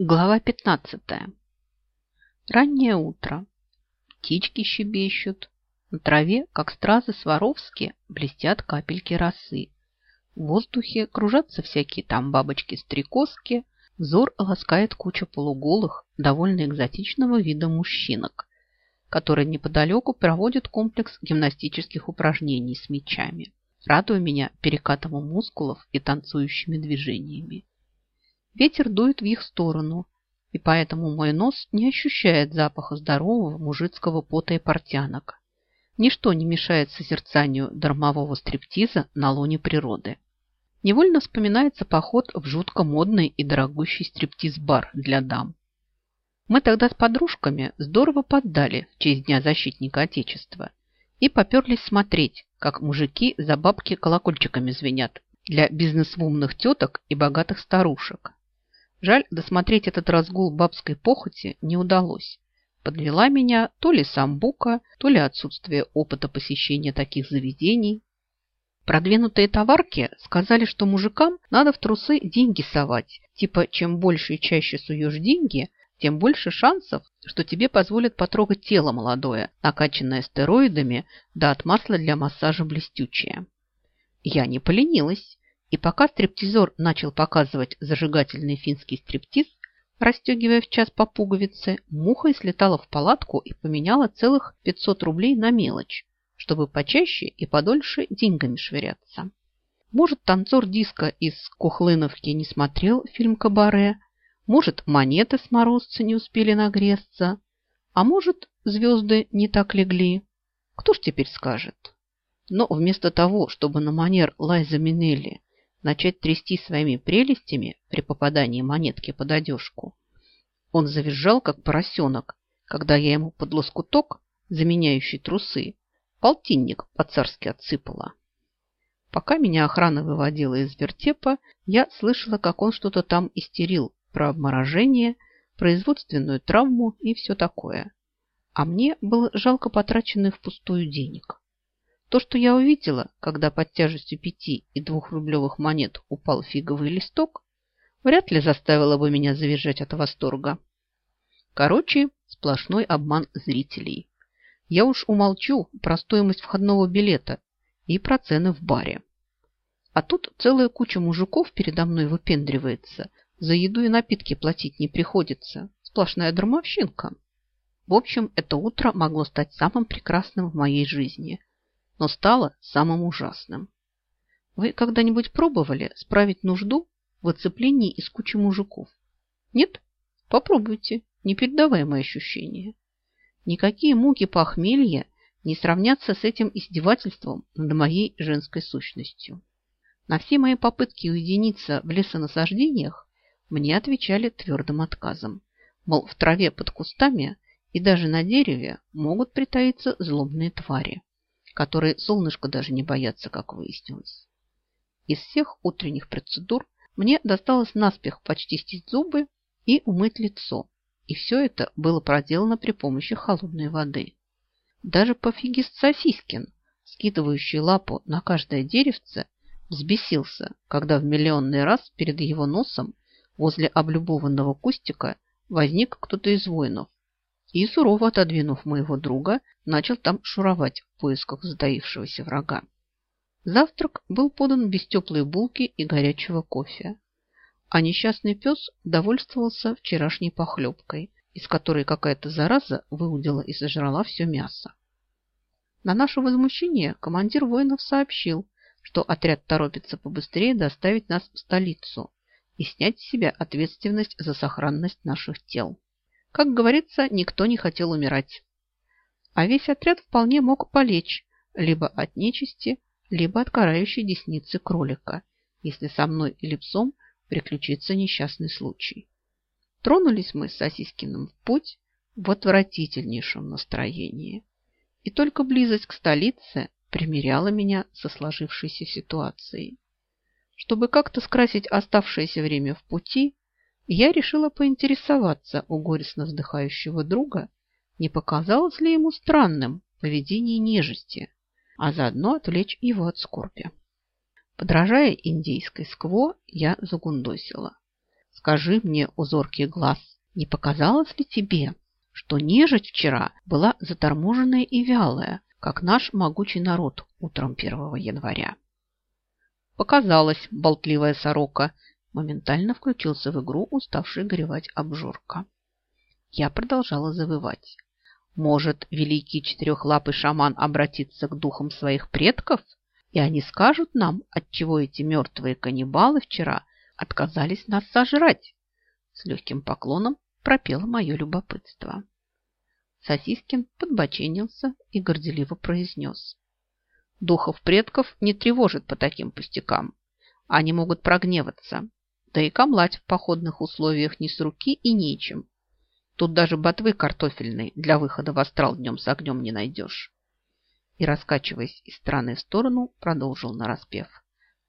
Глава 15. Раннее утро. Птички щебещут. На траве, как стразы сваровски, блестят капельки росы. В воздухе кружатся всякие там бабочки-стрекозки. Взор ласкает куча полуголых, довольно экзотичного вида мужчинок, которые неподалеку проводят комплекс гимнастических упражнений с мячами, радуя меня перекатом мускулов и танцующими движениями. Ветер дует в их сторону, и поэтому мой нос не ощущает запаха здорового мужицкого пота и портянок. Ничто не мешает созерцанию дармового стриптиза на лоне природы. Невольно вспоминается поход в жутко модный и дорогущий стриптиз-бар для дам. Мы тогда с подружками здорово поддали в честь Дня защитника Отечества и поперлись смотреть, как мужики за бабки колокольчиками звенят для бизнесвумных теток и богатых старушек. Жаль, досмотреть этот разгул бабской похоти не удалось. Подвела меня то ли самбука, то ли отсутствие опыта посещения таких заведений. Продвинутые товарки сказали, что мужикам надо в трусы деньги совать. Типа, чем больше и чаще суешь деньги, тем больше шансов, что тебе позволят потрогать тело молодое, накачанное стероидами, да от масла для массажа блестючее. Я не поленилась и пока стриптизер начал показывать зажигательный финский стриптиз, расстегивая в час по пуговице, муха слетала в палатку и поменяла целых 500 рублей на мелочь, чтобы почаще и подольше деньгами швыряться. Может, танцор диска из Кухлыновки не смотрел фильм «Кабаре», может, монеты с морозца не успели нагреться, а может, звезды не так легли. Кто ж теперь скажет? Но вместо того, чтобы на манер Лайза Минелли начать трясти своими прелестями при попадании монетки под одежку. Он завизжал, как поросенок, когда я ему под лоскуток, заменяющий трусы, полтинник по-царски отсыпала. Пока меня охрана выводила из вертепа, я слышала, как он что-то там истерил про обморожение, производственную травму и все такое. А мне было жалко потраченных впустую денег. То, что я увидела, когда под тяжестью пяти и двухрублевых монет упал фиговый листок, вряд ли заставило бы меня завизжать от восторга. Короче, сплошной обман зрителей. Я уж умолчу про стоимость входного билета и про цены в баре. А тут целая куча мужиков передо мной выпендривается. За еду и напитки платить не приходится. Сплошная драмовщинка. В общем, это утро могло стать самым прекрасным в моей жизни – но стало самым ужасным. Вы когда-нибудь пробовали справить нужду в оцеплении из кучи мужиков? Нет? Попробуйте. Непередаваемое ощущение. Никакие муки похмелья не сравнятся с этим издевательством над моей женской сущностью. На все мои попытки уединиться в лесонасаждениях мне отвечали твердым отказом. Мол, в траве под кустами и даже на дереве могут притаиться злобные твари которые солнышко даже не боятся, как выяснилось. Из всех утренних процедур мне досталось наспех почистить зубы и умыть лицо. И все это было проделано при помощи холодной воды. Даже пофигист Сосискин, скидывающий лапу на каждое деревце, взбесился, когда в миллионный раз перед его носом возле облюбованного кустика возник кто-то из воинов и, сурово отодвинув моего друга, начал там шуровать в поисках затаившегося врага. Завтрак был подан без теплой булки и горячего кофе, а несчастный пес довольствовался вчерашней похлебкой, из которой какая-то зараза выудила и сожрала все мясо. На наше возмущение командир воинов сообщил, что отряд торопится побыстрее доставить нас в столицу и снять с себя ответственность за сохранность наших тел. Как говорится, никто не хотел умирать. А весь отряд вполне мог полечь либо от нечисти, либо от карающей десницы кролика, если со мной или псом приключится несчастный случай. Тронулись мы с Сосискиным в путь в отвратительнейшем настроении. И только близость к столице примеряла меня со сложившейся ситуацией. Чтобы как-то скрасить оставшееся время в пути, я решила поинтересоваться у горестно вздыхающего друга, не показалось ли ему странным поведение нежити, а заодно отвлечь его от скорби. Подражая индейской скво, я загундосила. Скажи мне, узоркий глаз, не показалось ли тебе, что нежить вчера была заторможенная и вялая, как наш могучий народ утром 1 января? Показалось, болтливая сорока, моментально включился в игру уставший горевать обжорка. Я продолжала завывать. Может, великий четырехлапый шаман обратится к духам своих предков, и они скажут нам, отчего эти мертвые каннибалы вчера отказались нас сожрать? С легким поклоном пропело мое любопытство. Сосискин подбоченился и горделиво произнес. Духов предков не тревожит по таким пустякам. Они могут прогневаться, да и камлать в походных условиях не с руки и нечем. Тут даже ботвы картофельной для выхода в астрал днем с огнем не найдешь. И, раскачиваясь из стороны в сторону, продолжил нараспев.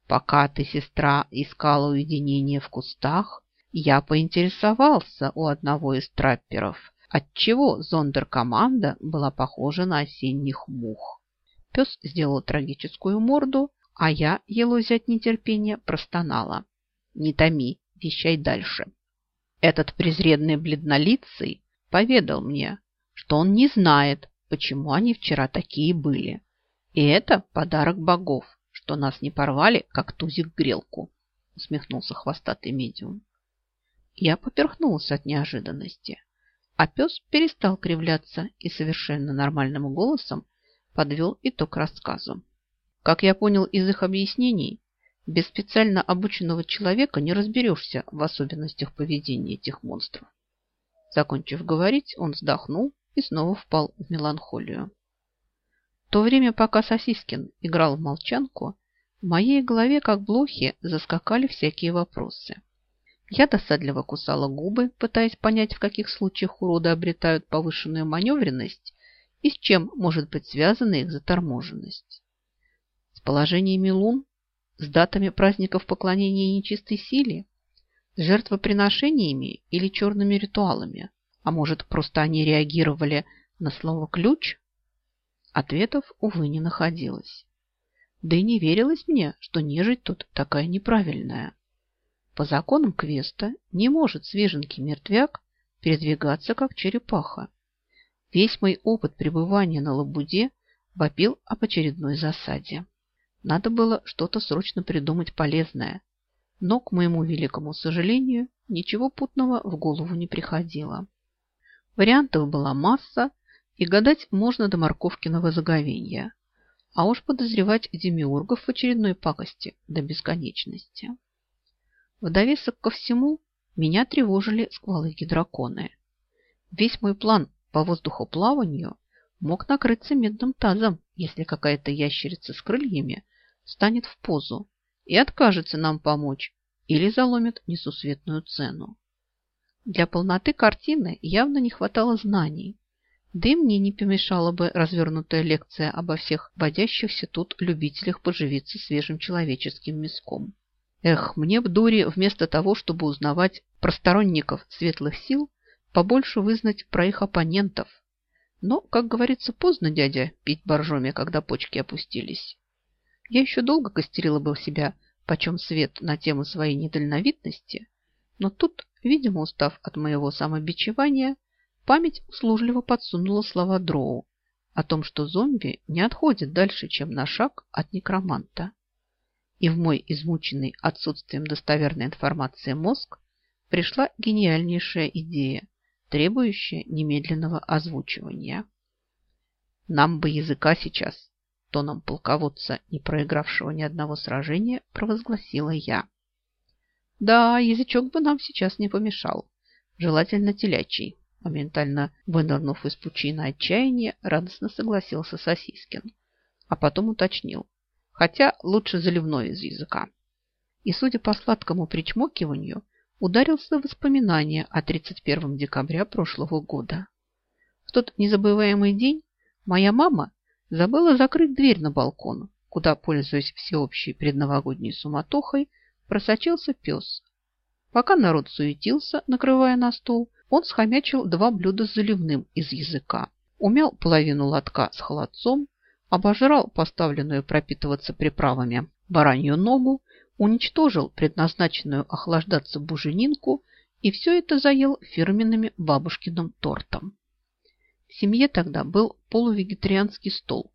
Пока ты, сестра, искала уединение в кустах, я поинтересовался у одного из трапперов, отчего зондеркоманда была похожа на осенних мух. Пес сделал трагическую морду, а я, елозя от нетерпения, простонала. Не томи, вещай дальше. Этот презренный бледнолицый поведал мне, что он не знает, почему они вчера такие были. И это подарок богов, что нас не порвали, как тузик грелку, усмехнулся хвостатый медиум. Я поперхнулся от неожиданности, а пес перестал кривляться и совершенно нормальным голосом подвел итог рассказу. Как я понял из их объяснений, без специально обученного человека не разберешься в особенностях поведения этих монстров. Закончив говорить, он вздохнул и снова впал в меланхолию. В то время, пока Сосискин играл в молчанку, в моей голове, как блохи, заскакали всякие вопросы. Я досадливо кусала губы, пытаясь понять, в каких случаях уроды обретают повышенную маневренность и с чем может быть связана их заторможенность. С положениями лун с датами праздников поклонения нечистой силе? С жертвоприношениями или черными ритуалами? А может, просто они реагировали на слово «ключ»? Ответов, увы, не находилось. Да и не верилось мне, что нежить тут такая неправильная. По законам квеста не может свеженький мертвяк передвигаться, как черепаха. Весь мой опыт пребывания на Лабуде вопил об очередной засаде. Надо было что-то срочно придумать полезное. Но, к моему великому сожалению, ничего путного в голову не приходило. Вариантов была масса, и гадать можно до морковкиного заговенья. А уж подозревать демиургов в очередной пакости до бесконечности. В довесок ко всему меня тревожили сквалыги-драконы. Весь мой план по воздухоплаванию мог накрыться медным тазом, если какая-то ящерица с крыльями станет в позу и откажется нам помочь или заломит несусветную цену. Для полноты картины явно не хватало знаний, да и мне не помешала бы развернутая лекция обо всех водящихся тут любителях поживиться свежим человеческим мяском. Эх, мне б дури вместо того, чтобы узнавать про сторонников светлых сил, побольше вызнать про их оппонентов. Но, как говорится, поздно, дядя, пить боржоми, когда почки опустились. Я еще долго костерила бы себя, почем свет на тему своей недальновидности, но тут, видимо, устав от моего самобичевания, память услужливо подсунула слова Дроу о том, что зомби не отходит дальше, чем на шаг от некроманта. И в мой измученный отсутствием достоверной информации мозг пришла гениальнейшая идея, требующая немедленного озвучивания. Нам бы языка сейчас, тоном полководца, не проигравшего ни одного сражения, провозгласила я. Да, язычок бы нам сейчас не помешал. Желательно телячий. Моментально вынырнув из пучины отчаяния, радостно согласился Сосискин. А потом уточнил. Хотя лучше заливной из языка. И, судя по сладкому причмокиванию, ударился в воспоминания о 31 декабря прошлого года. В тот незабываемый день моя мама Забыла закрыть дверь на балкон, куда, пользуясь всеобщей предновогодней суматохой, просочился пес. Пока народ суетился, накрывая на стол, он схомячил два блюда с заливным из языка, умял половину лотка с холодцом, обожрал поставленную пропитываться приправами баранью ногу, уничтожил предназначенную охлаждаться буженинку и все это заел фирменным бабушкиным тортом. В семье тогда был полувегетарианский стол,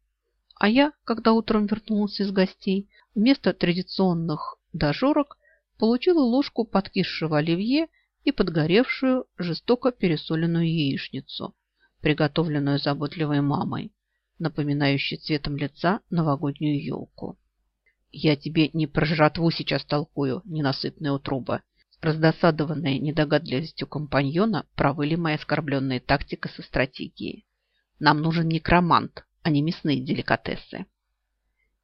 а я, когда утром вернулась из гостей, вместо традиционных дожорок получила ложку подкисшего оливье и подгоревшую, жестоко пересоленную яичницу, приготовленную заботливой мамой, напоминающей цветом лица новогоднюю елку. «Я тебе не про жратву сейчас толкую, ненасытная утроба!» Раздосадованная недогадливостью компаньона провыли мои оскорбленные тактика со стратегией. «Нам нужен некромант, а не мясные деликатесы!»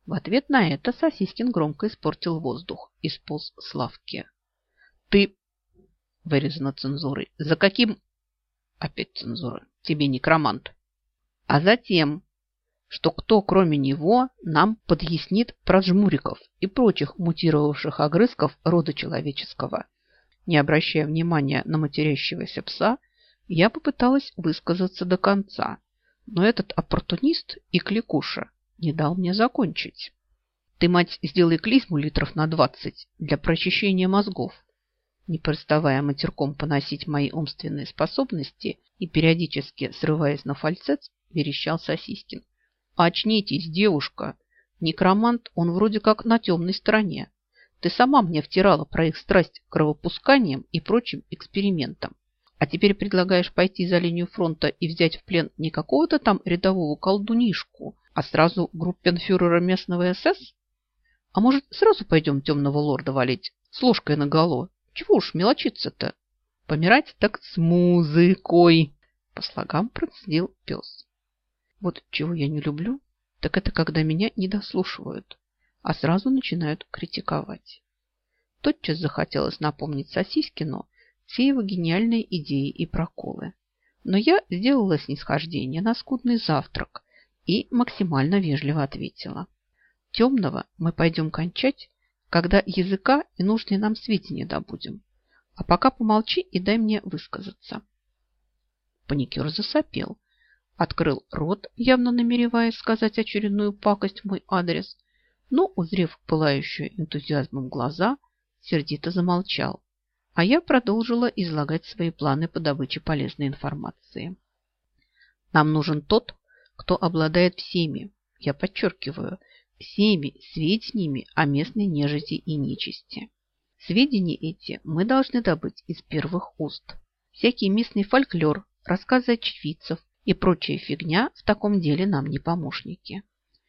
В ответ на это Сосискин громко испортил воздух и сполз с лавки. «Ты...» – вырезано цензурой. «За каким...» Опять цензура. «Тебе некромант». «А затем что кто, кроме него, нам подъяснит про жмуриков и прочих мутировавших огрызков рода человеческого. Не обращая внимания на матерящегося пса, я попыталась высказаться до конца, но этот оппортунист и кликуша не дал мне закончить. Ты, мать, сделай клизму литров на двадцать для прочищения мозгов. Не переставая матерком поносить мои умственные способности и периодически срываясь на фальцет, верещал Сосискин. Очнитесь, девушка. Некромант, он вроде как на темной стороне. Ты сама мне втирала про их страсть к кровопусканиям и прочим экспериментам. А теперь предлагаешь пойти за линию фронта и взять в плен не какого-то там рядового колдунишку, а сразу группенфюрера местного СС? А может, сразу пойдем темного лорда валить с ложкой наголо? Чего уж мелочиться-то? Помирать так с музыкой. По слогам процедил пес. Вот чего я не люблю, так это когда меня не дослушивают, а сразу начинают критиковать. Тотчас захотелось напомнить Сосискину все его гениальные идеи и проколы. Но я сделала снисхождение на скудный завтрак и максимально вежливо ответила. Темного мы пойдем кончать, когда языка и нужные нам сведения добудем. А пока помолчи и дай мне высказаться. Паникер засопел, Открыл рот, явно намереваясь сказать очередную пакость в мой адрес, но, узрев пылающую энтузиазмом глаза, сердито замолчал, а я продолжила излагать свои планы по добыче полезной информации. Нам нужен тот, кто обладает всеми, я подчеркиваю, всеми сведениями о местной нежити и нечисти. Сведения эти мы должны добыть из первых уст. Всякий местный фольклор, рассказы очевидцев, и прочая фигня в таком деле нам не помощники.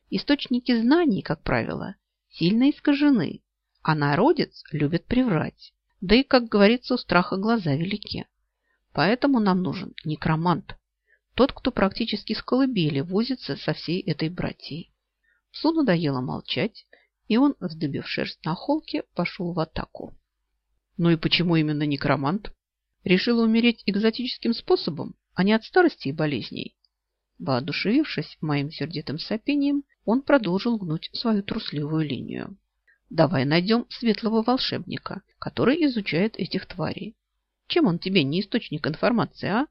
Источники знаний, как правило, сильно искажены, а народец любит приврать. Да и, как говорится, у страха глаза велики. Поэтому нам нужен некромант, тот, кто практически с колыбели возится со всей этой братьей. Псу надоело молчать, и он, вздыбив шерсть на холке, пошел в атаку. Ну и почему именно некромант? Решила умереть экзотическим способом? а не от старости и болезней. Воодушевившись моим сердитым сопением, он продолжил гнуть свою трусливую линию. Давай найдем светлого волшебника, который изучает этих тварей. Чем он тебе не источник информации, а?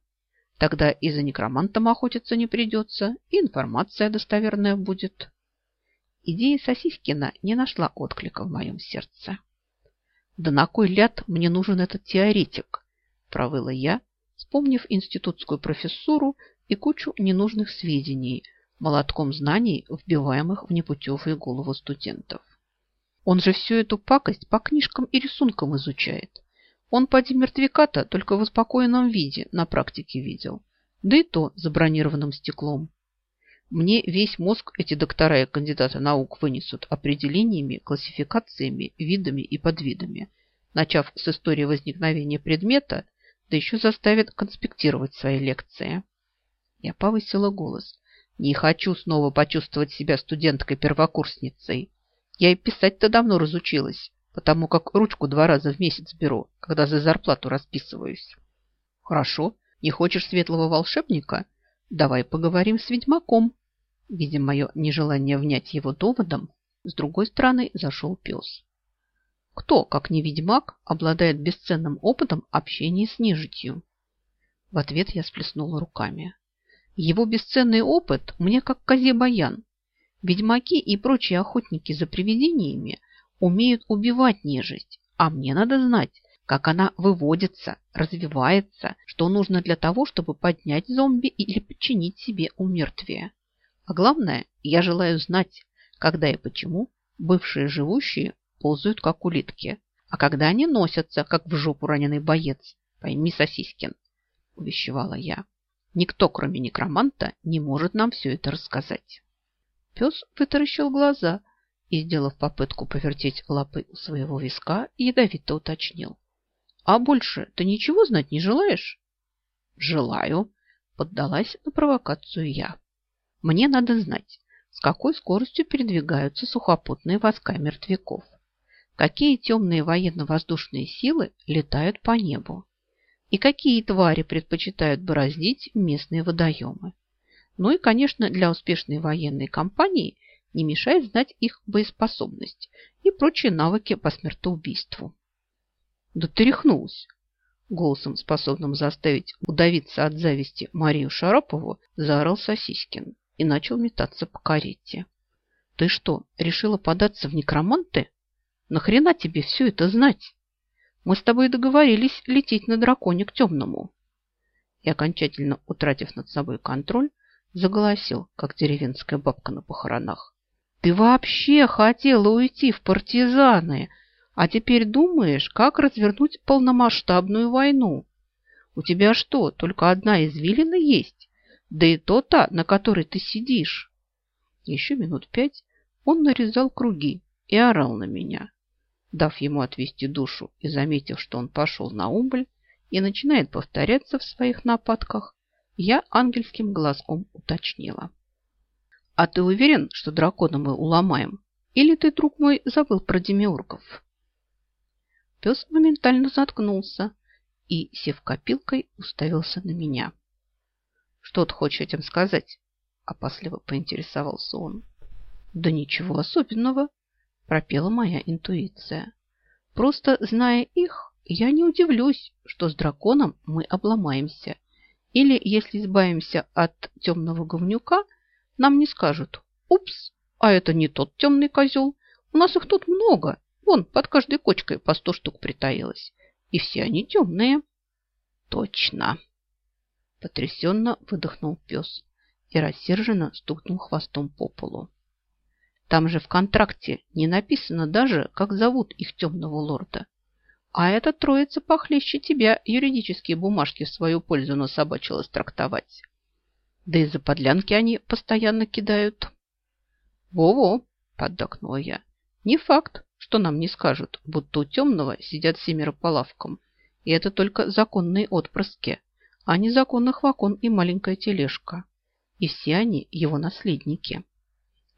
Тогда и за некромантом охотиться не придется, и информация достоверная будет. Идея Сосискина не нашла отклика в моем сердце. «Да на кой ляд мне нужен этот теоретик?» – провыла я, вспомнив институтскую профессуру и кучу ненужных сведений, молотком знаний, вбиваемых в непутевые голову студентов. Он же всю эту пакость по книжкам и рисункам изучает. Он поди мертвяка-то только в успокоенном виде на практике видел. Да и то за бронированным стеклом. Мне весь мозг эти доктора и кандидаты наук вынесут определениями, классификациями, видами и подвидами, начав с истории возникновения предмета да еще заставит конспектировать свои лекции. Я повысила голос. Не хочу снова почувствовать себя студенткой-первокурсницей. Я и писать-то давно разучилась, потому как ручку два раза в месяц беру, когда за зарплату расписываюсь. Хорошо, не хочешь светлого волшебника? Давай поговорим с ведьмаком. Видя мое нежелание внять его доводом, с другой стороны зашел пес. Кто, как не ведьмак, обладает бесценным опытом общения с нежитью? В ответ я сплеснула руками. Его бесценный опыт мне как козе баян. Ведьмаки и прочие охотники за привидениями умеют убивать нежить, а мне надо знать, как она выводится, развивается, что нужно для того, чтобы поднять зомби или подчинить себе умертвие. А главное, я желаю знать, когда и почему бывшие живущие ползают, как улитки, а когда они носятся, как в жопу раненый боец. Пойми, Сосискин, увещевала я. Никто, кроме некроманта, не может нам все это рассказать. Пес вытаращил глаза и, сделав попытку повертеть лапой у своего виска, ядовито уточнил. «А больше ты ничего знать не желаешь?» «Желаю», – поддалась на провокацию я. «Мне надо знать, с какой скоростью передвигаются сухопутные войска мертвяков, какие темные военно-воздушные силы летают по небу и какие твари предпочитают бороздить местные водоемы. Ну и, конечно, для успешной военной кампании не мешает знать их боеспособность и прочие навыки по смертоубийству. Да ты рехнулась! Голосом, способным заставить удавиться от зависти Марию Шарапову, заорал Сосискин и начал метаться по карете. Ты что, решила податься в некроманты? Нахрена тебе все это знать? Мы с тобой договорились лететь на драконе к темному. И окончательно утратив над собой контроль, заголосил, как деревенская бабка на похоронах. Ты вообще хотела уйти в партизаны, а теперь думаешь, как развернуть полномасштабную войну? У тебя что, только одна извилина есть? Да и то та, на которой ты сидишь. Еще минут пять он нарезал круги и орал на меня. Дав ему отвести душу и заметив, что он пошел на убыль и начинает повторяться в своих нападках, я ангельским глазком уточнила. «А ты уверен, что дракона мы уломаем? Или ты, друг мой, забыл про демиургов?» Пес моментально заткнулся и, сев копилкой, уставился на меня. «Что ты хочешь этим сказать?» – опасливо поинтересовался он. «Да ничего особенного», – пропела моя интуиция. «Просто, зная их, я не удивлюсь, что с драконом мы обломаемся или, если избавимся от темного говнюка, нам не скажут «Упс, а это не тот темный козел. У нас их тут много. Вон, под каждой кочкой по сто штук притаилось. И все они темные». «Точно!» Потрясенно выдохнул пес и рассерженно стукнул хвостом по полу. Там же в контракте не написано даже, как зовут их темного лорда. А эта троица похлеще тебя юридические бумажки в свою пользу насобачилась трактовать. Да и за подлянки они постоянно кидают. Во-во, поддакнула я. Не факт, что нам не скажут, будто у темного сидят семеро по лавкам. И это только законные отпрыски, а не законных вакон и маленькая тележка. И все они его наследники.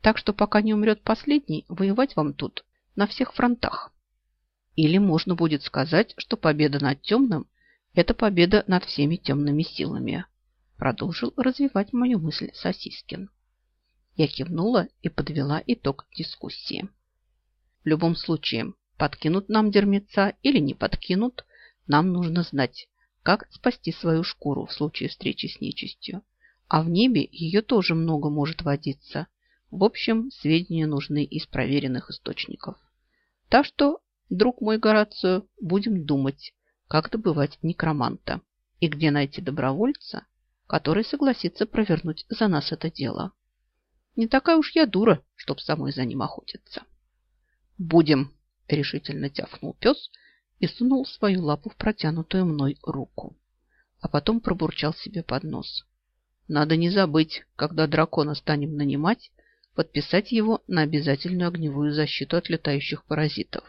Так что пока не умрет последний, воевать вам тут на всех фронтах. Или можно будет сказать, что победа над темным – это победа над всеми темными силами. Продолжил развивать мою мысль Сосискин. Я кивнула и подвела итог дискуссии. В любом случае, подкинут нам дермеца или не подкинут, нам нужно знать, как спасти свою шкуру в случае встречи с нечистью. А в небе ее тоже много может водиться. В общем, сведения нужны из проверенных источников. Так что Друг мой Горацио, будем думать, как добывать некроманта и где найти добровольца, который согласится провернуть за нас это дело. Не такая уж я дура, чтоб самой за ним охотиться. Будем, решительно тяфнул пес и сунул свою лапу в протянутую мной руку. А потом пробурчал себе под нос. Надо не забыть, когда дракона станем нанимать, подписать его на обязательную огневую защиту от летающих паразитов.